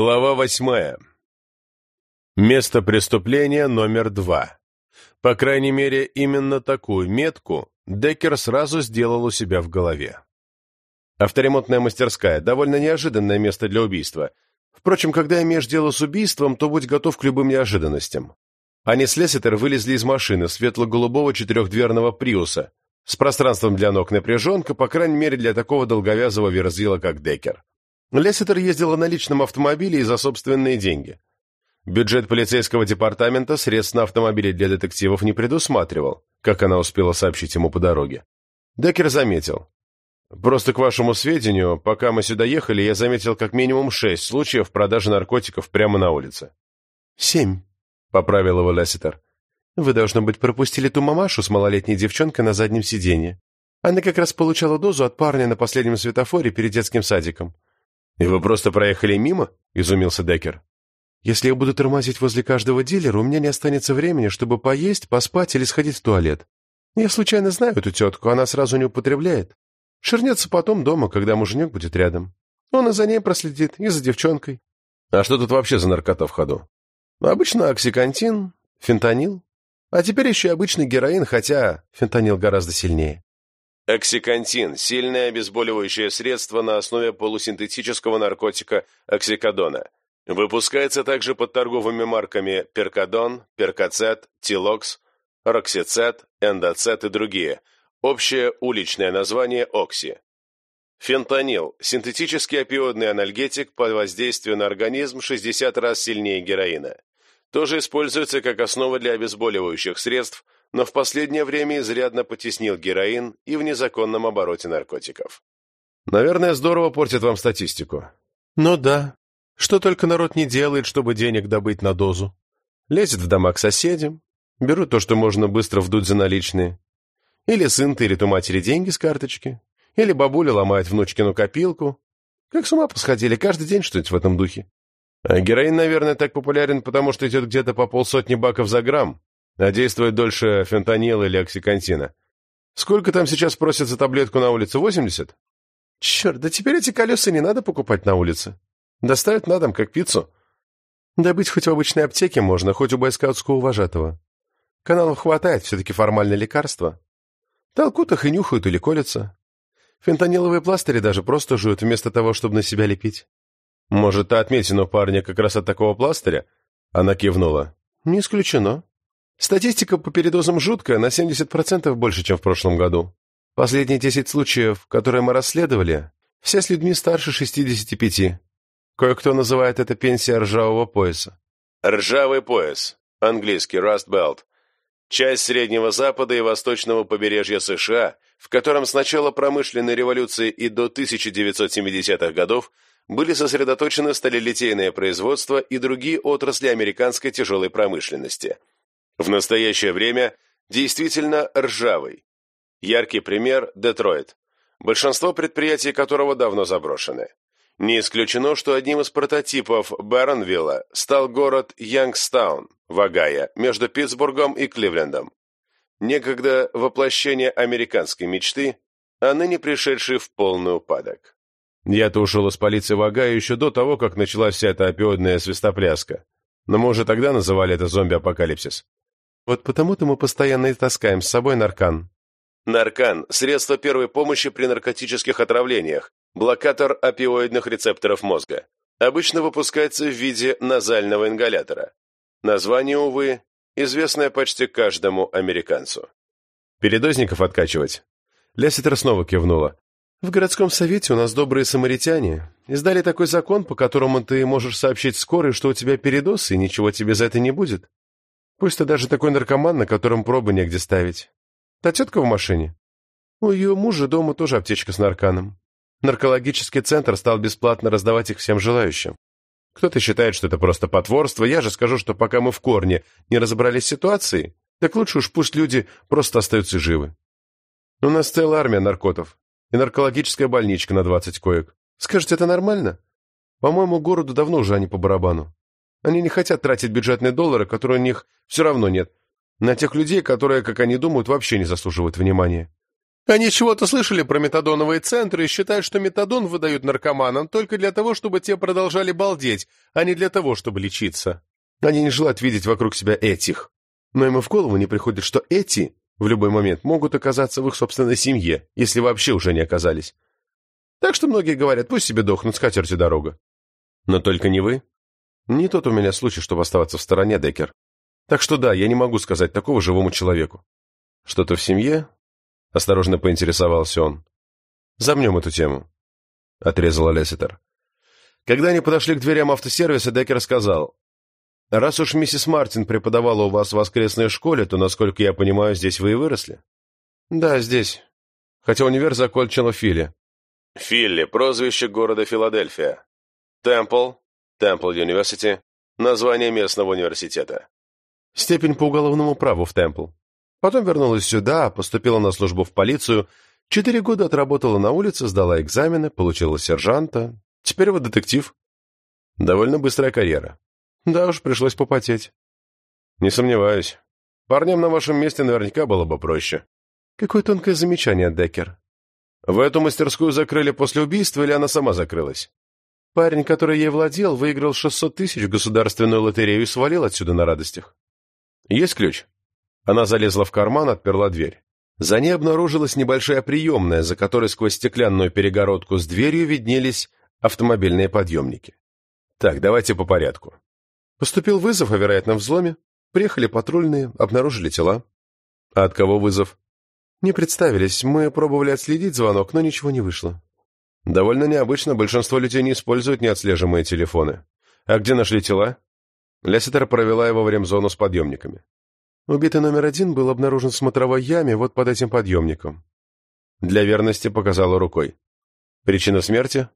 Глава восьмая. Место преступления номер два. По крайней мере, именно такую метку Деккер сразу сделал у себя в голове. Авторемонтная мастерская – довольно неожиданное место для убийства. Впрочем, когда имеешь дело с убийством, то будь готов к любым неожиданностям. Они с Лесситер вылезли из машины светло-голубого четырехдверного Приуса с пространством для ног напряженка, по крайней мере, для такого долговязого верзила, как Деккер. Лесситер ездила на личном автомобиле и за собственные деньги. Бюджет полицейского департамента средств на автомобили для детективов не предусматривал, как она успела сообщить ему по дороге. Деккер заметил. «Просто к вашему сведению, пока мы сюда ехали, я заметил как минимум шесть случаев продажи наркотиков прямо на улице». «Семь», — поправил его Лесситер. «Вы, должно быть, пропустили ту мамашу с малолетней девчонкой на заднем сиденье. Она как раз получала дозу от парня на последнем светофоре перед детским садиком. «И вы просто проехали мимо?» – изумился Деккер. «Если я буду тормозить возле каждого дилера, у меня не останется времени, чтобы поесть, поспать или сходить в туалет. Я случайно знаю эту тетку, она сразу не употребляет. Шернется потом дома, когда муженек будет рядом. Он и за ней проследит, и за девчонкой». «А что тут вообще за наркота в ходу?» «Обычно оксикантин, фентанил. А теперь еще обычный героин, хотя фентанил гораздо сильнее». Оксикантин – сильное обезболивающее средство на основе полусинтетического наркотика оксикодона. Выпускается также под торговыми марками Перкадон, Перкацет, Тилокс, Роксицет, Эндоцет и другие. Общее уличное название Окси. Фентанил – синтетический опиодный анальгетик под воздействием на организм 60 раз сильнее героина. Тоже используется как основа для обезболивающих средств – но в последнее время изрядно потеснил героин и в незаконном обороте наркотиков. Наверное, здорово портит вам статистику. Ну да. Что только народ не делает, чтобы денег добыть на дозу. Лезет в дома к соседям, берут то, что можно быстро вдуть за наличные. Или сын тырит у матери деньги с карточки, или бабуля ломает внучкину копилку. Как с ума посходили, каждый день что-нибудь в этом духе. А героин, наверное, так популярен, потому что идет где-то по полсотни баков за грамм, а действует дольше фентанила или оксикантина. Сколько там сейчас просят за таблетку на улице? 80? Черт, да теперь эти колеса не надо покупать на улице. Доставят на дом, как пиццу. Добыть хоть в обычной аптеке можно, хоть у бойскаутского вожатого. Каналов хватает, все-таки формальное лекарство. Толкут их и нюхают или колятся. Фентаниловые пластыри даже просто жуют, вместо того, чтобы на себя лепить. Может, та отметина парня как раз от такого пластыря? Она кивнула. Не исключено. Статистика по передозам жуткая, на 70% больше, чем в прошлом году. Последние 10 случаев, которые мы расследовали, все с людьми старше 65. Кое-кто называет это пенсия ржавого пояса. Ржавый пояс, английский Rust Belt, часть Среднего Запада и Восточного побережья США, в котором с начала промышленной революции и до 1970-х годов были сосредоточены сталелитейное производство и другие отрасли американской тяжелой промышленности – в настоящее время действительно ржавый. Яркий пример – Детройт, большинство предприятий которого давно заброшены. Не исключено, что одним из прототипов Баронвилла стал город Янгстаун в Огайо, между Питтсбургом и Кливлендом. Некогда воплощение американской мечты, а ныне пришедший в полный упадок. Я-то ушел из полиции в Огайо еще до того, как началась вся эта опиодная свистопляска. Но мы уже тогда называли это зомби-апокалипсис. Вот потому-то мы постоянно и таскаем с собой наркан. Наркан – средство первой помощи при наркотических отравлениях, блокатор опиоидных рецепторов мозга. Обычно выпускается в виде назального ингалятора. Название, увы, известное почти каждому американцу. Передозников откачивать? Лесситер снова кивнула. В городском совете у нас добрые самаритяне. Издали такой закон, по которому ты можешь сообщить скорой, что у тебя передоз, и ничего тебе за это не будет. Пусть ты даже такой наркоман, на котором пробы негде ставить. Та тетка в машине? У ее мужа дома тоже аптечка с нарканом. Наркологический центр стал бесплатно раздавать их всем желающим. Кто-то считает, что это просто потворство, я же скажу, что пока мы в корне не разобрались с ситуацией, так лучше уж пусть люди просто остаются живы. У нас целая армия наркотов и наркологическая больничка на 20 коек. Скажете, это нормально? По-моему, городу давно уже они по барабану. Они не хотят тратить бюджетные доллары, которые у них все равно нет, на тех людей, которые, как они думают, вообще не заслуживают внимания. Они чего-то слышали про метадоновые центры и считают, что метадон выдают наркоманам только для того, чтобы те продолжали балдеть, а не для того, чтобы лечиться. Они не желают видеть вокруг себя этих. Но им и в голову не приходит, что эти в любой момент могут оказаться в их собственной семье, если вообще уже не оказались. Так что многие говорят, пусть себе дохнут, с катертью дорога. Но только не вы. Не тот у меня случай, чтобы оставаться в стороне, Деккер. Так что да, я не могу сказать такого живому человеку. Что-то в семье, — осторожно поинтересовался он. «Замнем эту тему», — отрезала Лесситер. Когда они подошли к дверям автосервиса, Деккер сказал, «Раз уж миссис Мартин преподавала у вас в воскресной школе, то, насколько я понимаю, здесь вы и выросли?» «Да, здесь. Хотя универ закончила Филли». «Филли, прозвище города Филадельфия. Темпл, Темпл Юниверсити, название местного университета». «Степень по уголовному праву в Темпл», Потом вернулась сюда, поступила на службу в полицию, четыре года отработала на улице, сдала экзамены, получила сержанта. Теперь вот детектив. Довольно быстрая карьера. Да уж, пришлось попотеть. Не сомневаюсь. Парням на вашем месте наверняка было бы проще. Какое тонкое замечание, Деккер. Вы эту мастерскую закрыли после убийства или она сама закрылась? Парень, который ей владел, выиграл 600 тысяч в государственную лотерею и свалил отсюда на радостях. Есть ключ? Она залезла в карман, отперла дверь. За ней обнаружилась небольшая приемная, за которой сквозь стеклянную перегородку с дверью виднелись автомобильные подъемники. Так, давайте по порядку. Поступил вызов о вероятном взломе. Приехали патрульные, обнаружили тела. А от кого вызов? Не представились. Мы пробовали отследить звонок, но ничего не вышло. Довольно необычно, большинство людей не используют неотслежимые телефоны. А где нашли тела? Лесситер провела его в ремзону с подъемниками. Убитый номер один был обнаружен в смотровой яме вот под этим подъемником. Для верности показала рукой. Причина смерти?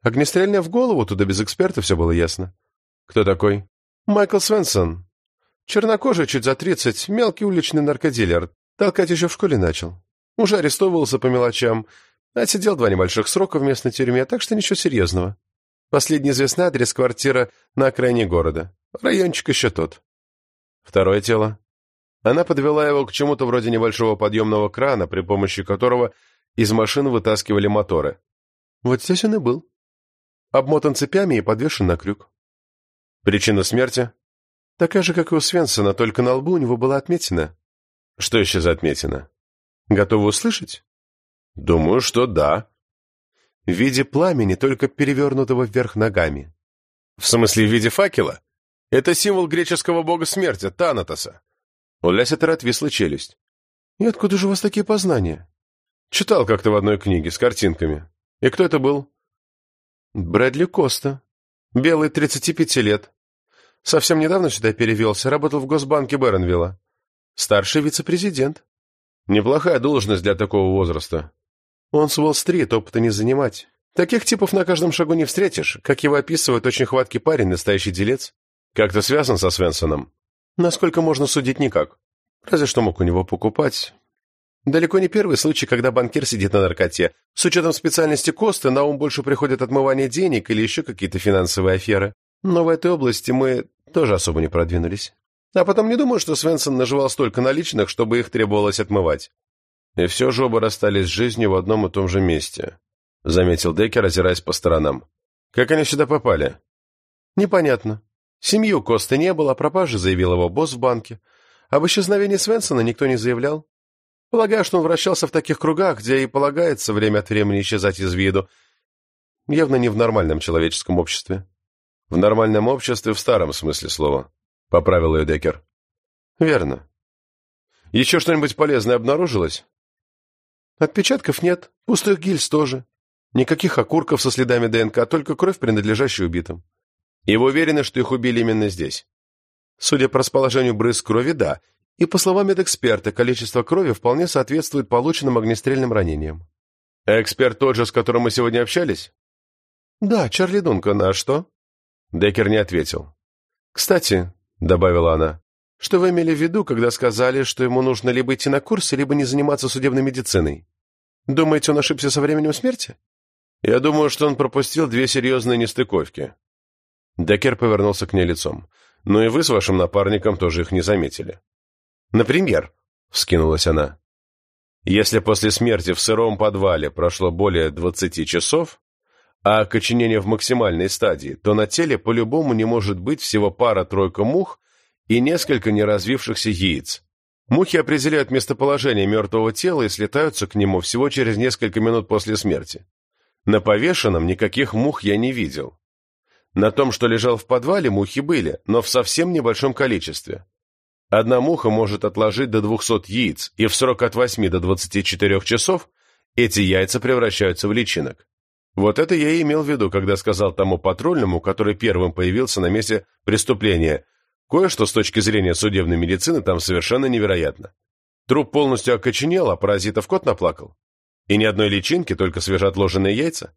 Огнестрельная в голову, туда без эксперта все было ясно. Кто такой? Майкл Свенсон. Чернокожий, чуть за тридцать, мелкий уличный наркодилер. Толкать еще в школе начал. Уже арестовывался по мелочам. Отсидел два небольших срока в местной тюрьме, так что ничего серьезного. Последний известный адрес – квартира на окраине города. Райончик еще тот. Второе тело. Она подвела его к чему-то вроде небольшого подъемного крана, при помощи которого из машин вытаскивали моторы. Вот здесь он и был. Обмотан цепями и подвешен на крюк. Причина смерти? Такая же, как и у Свенсона, только на лбу у него была отметина. Что еще за отметина? Готовы услышать? Думаю, что да. В виде пламени, только перевернутого вверх ногами. В смысле, в виде факела? Это символ греческого бога смерти, Танатоса. У Лесситера отвисла челюсть. «И откуда же у вас такие познания?» «Читал как-то в одной книге с картинками. И кто это был?» «Брэдли Коста. Белый, 35 лет. Совсем недавно сюда перевелся, работал в Госбанке Бернвилла. Старший вице-президент. Неплохая должность для такого возраста. Он с Уолл-стрит, опыта не занимать. Таких типов на каждом шагу не встретишь. Как его описывают, очень хваткий парень, настоящий делец. Как-то связан со Свенсоном?» Насколько можно судить, никак. Разве что мог у него покупать. Далеко не первый случай, когда банкир сидит на наркоте. С учетом специальности Косты, на ум больше приходит отмывание денег или еще какие-то финансовые аферы. Но в этой области мы тоже особо не продвинулись. А потом не думаю, что Свенсон наживал столько наличных, чтобы их требовалось отмывать. И все же оба расстались с жизнью в одном и том же месте, — заметил Деккер, озираясь по сторонам. Как они сюда попали? Непонятно. Семью Косты не было, о пропаже заявил его босс в банке. Об исчезновении Свенсона никто не заявлял. Полагаю, что он вращался в таких кругах, где и полагается время от времени исчезать из виду. Явно не в нормальном человеческом обществе. В нормальном обществе в старом смысле слова. Поправил ее Деккер. Верно. Еще что-нибудь полезное обнаружилось? Отпечатков нет, пустых гильз тоже. Никаких окурков со следами ДНК, только кровь, принадлежащая убитым. И вы уверены, что их убили именно здесь? Судя по расположению брызг крови, да. И по словам медэксперта, количество крови вполне соответствует полученным огнестрельным ранениям. Эксперт тот же, с которым мы сегодня общались? Да, Чарли Дункан, а что? Деккер не ответил. Кстати, добавила она, что вы имели в виду, когда сказали, что ему нужно либо идти на курсы, либо не заниматься судебной медициной? Думаете, он ошибся со временем смерти? Я думаю, что он пропустил две серьезные нестыковки. Деккер повернулся к ней лицом. «Ну и вы с вашим напарником тоже их не заметили». «Например?» — вскинулась она. Если после смерти в сыром подвале прошло более 20 часов, а окоченение в максимальной стадии, то на теле по-любому не может быть всего пара-тройка мух и несколько неразвившихся яиц. Мухи определяют местоположение мертвого тела и слетаются к нему всего через несколько минут после смерти. На повешенном никаких мух я не видел. На том, что лежал в подвале, мухи были, но в совсем небольшом количестве. Одна муха может отложить до 200 яиц, и в срок от 8 до 24 часов эти яйца превращаются в личинок. Вот это я и имел в виду, когда сказал тому патрульному, который первым появился на месте преступления. Кое-что с точки зрения судебной медицины там совершенно невероятно. Труп полностью окоченел, а паразитов кот наплакал. И ни одной личинки, только свежеотложенные яйца.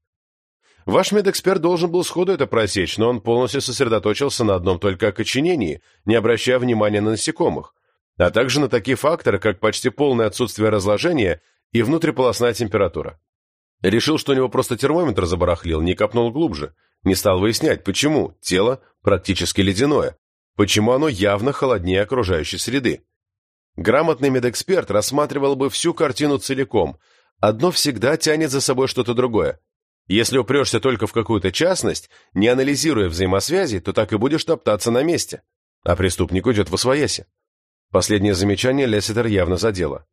Ваш медэксперт должен был сходу это просечь, но он полностью сосредоточился на одном только окоченении, не обращая внимания на насекомых, а также на такие факторы, как почти полное отсутствие разложения и внутриполосная температура. Решил, что у него просто термометр забарахлил, не копнул глубже. Не стал выяснять, почему тело практически ледяное, почему оно явно холоднее окружающей среды. Грамотный медэксперт рассматривал бы всю картину целиком. Одно всегда тянет за собой что-то другое. Если упрешься только в какую-то частность, не анализируя взаимосвязи, то так и будешь топтаться на месте. А преступник уйдет в освояси. Последнее замечание Лесситер явно задело.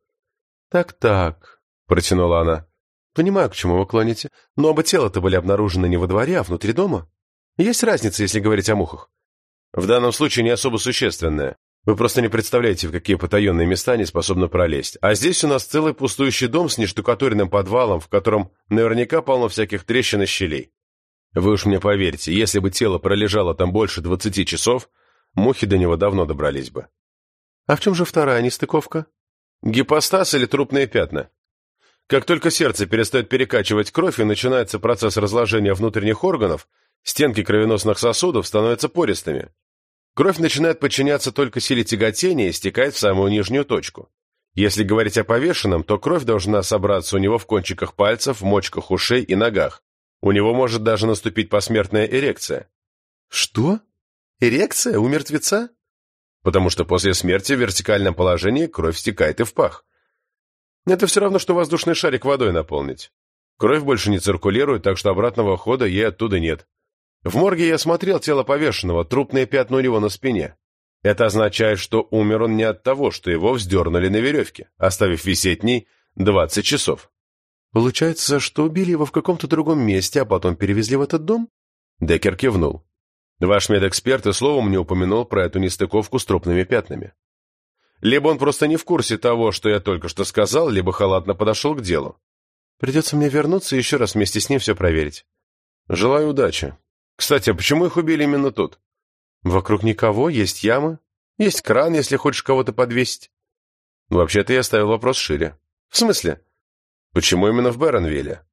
«Так-так», — протянула она. Понимаю, к чему вы клоните, но оба тела-то были обнаружены не во дворе, а внутри дома. Есть разница, если говорить о мухах? В данном случае не особо существенная. Вы просто не представляете, в какие потаенные места они способны пролезть. А здесь у нас целый пустующий дом с нештукатуренным подвалом, в котором наверняка полно всяких трещин и щелей. Вы уж мне поверьте, если бы тело пролежало там больше двадцати часов, мухи до него давно добрались бы. А в чем же вторая нестыковка? Гипостаз или трупные пятна? Как только сердце перестает перекачивать кровь и начинается процесс разложения внутренних органов, стенки кровеносных сосудов становятся пористыми. Кровь начинает подчиняться только силе тяготения и стекает в самую нижнюю точку. Если говорить о повешенном, то кровь должна собраться у него в кончиках пальцев, в мочках ушей и ногах. У него может даже наступить посмертная эрекция. Что? Эрекция у мертвеца? Потому что после смерти в вертикальном положении кровь стекает и в пах. Это все равно, что воздушный шарик водой наполнить. Кровь больше не циркулирует, так что обратного хода ей оттуда нет. В морге я смотрел тело повешенного, трупные пятна у него на спине. Это означает, что умер он не от того, что его вздернули на веревке, оставив висеть ней 20 часов. Получается, что убили его в каком-то другом месте, а потом перевезли в этот дом? Деккер кивнул. Ваш медэксперт и словом не упомянул про эту нестыковку с трупными пятнами. Либо он просто не в курсе того, что я только что сказал, либо халатно подошел к делу. Придется мне вернуться и еще раз вместе с ним все проверить. Желаю удачи. Кстати, а почему их убили именно тут? Вокруг никого, есть ямы, есть кран, если хочешь кого-то подвесить. Вообще-то я ставил вопрос шире. В смысле? Почему именно в Беронвилле?